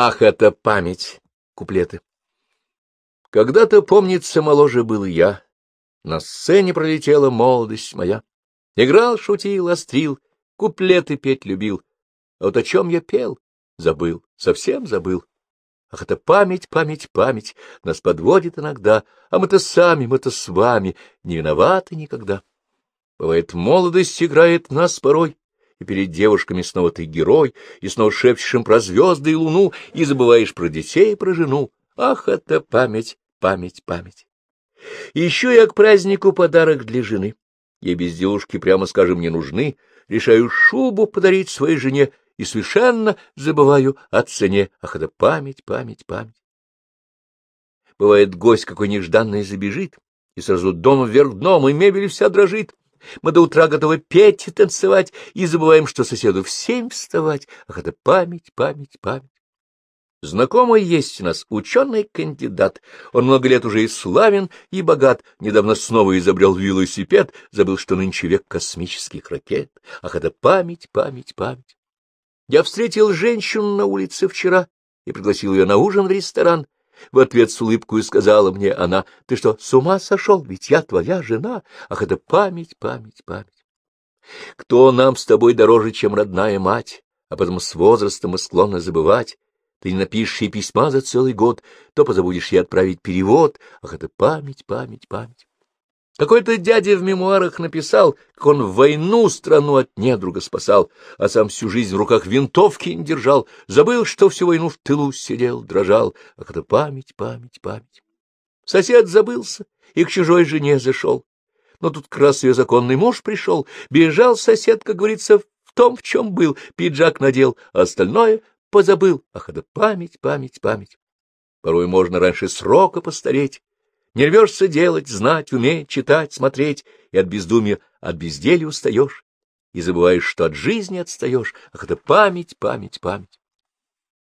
Ах, это память! Куплеты. Когда-то, помнится, моложе был я. На сцене пролетела молодость моя. Играл, шутил, острил, куплеты петь любил. А вот о чем я пел, забыл, совсем забыл. Ах, это память, память, память нас подводит иногда, а мы-то сами, мы-то с вами не виноваты никогда. Бывает, молодость играет нас порой, и перед девушками снова ты герой, и снова шепчешь им про звезды и луну, и забываешь про детей и про жену. Ах, это память, память, память. Еще я к празднику подарок для жены. Ей безделушки, прямо скажем, не нужны. Решаю шубу подарить своей жене и совершенно забываю о цене. Ах, это память, память, память. Бывает, гость какой нежданный забежит, и сразу дом вверх дном, и мебель вся дрожит. Мы до утра готовы петь и танцевать, и забываем, что соседу в семь вставать. Ах, это память, память, память. Знакомый есть у нас ученый-кандидат. Он много лет уже и славен, и богат. Недавно снова изобрел велосипед, забыл, что нынче век космических ракет. Ах, это память, память, память. Я встретил женщину на улице вчера и пригласил ее на ужин в ресторан. В ответ с улыбкой сказала мне она, — Ты что, с ума сошел? Ведь я твоя жена. Ах, это память, память, память. Кто нам с тобой дороже, чем родная мать, а потом с возрастом мы склонны забывать? Ты не напишешь ей письма за целый год, то позабудешь ей отправить перевод. Ах, это память, память, память. Какой-то дядя в мемуарах написал, как он в войну страну от недруга спасал, а сам всю жизнь в руках винтовки не держал, забыл, что всю войну в тылу сидел, дрожал. Ах, это память, память, память. Сосед забылся и к чужой жене зашел. Но тут как раз ее законный муж пришел, бежал сосед, как говорится, в том, в чем был, пиджак надел, а остальное позабыл. Ах, это память, память, память. Порой можно раньше срока постареть. Не рвешься делать, знать, уметь, читать, смотреть, и от бездумия, от безделья устаешь, и забываешь, что от жизни отстаешь. Ах, это память, память, память.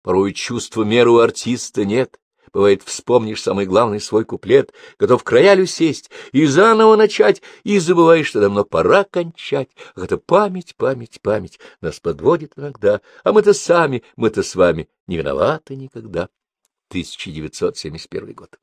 Порой чувства меры у артиста нет. Бывает, вспомнишь самый главный свой куплет, готов к роялю сесть и заново начать, и забываешь, что давно пора кончать. Ах, это память, память, память нас подводит иногда, а мы-то сами, мы-то с вами не виноваты никогда. 1971 год.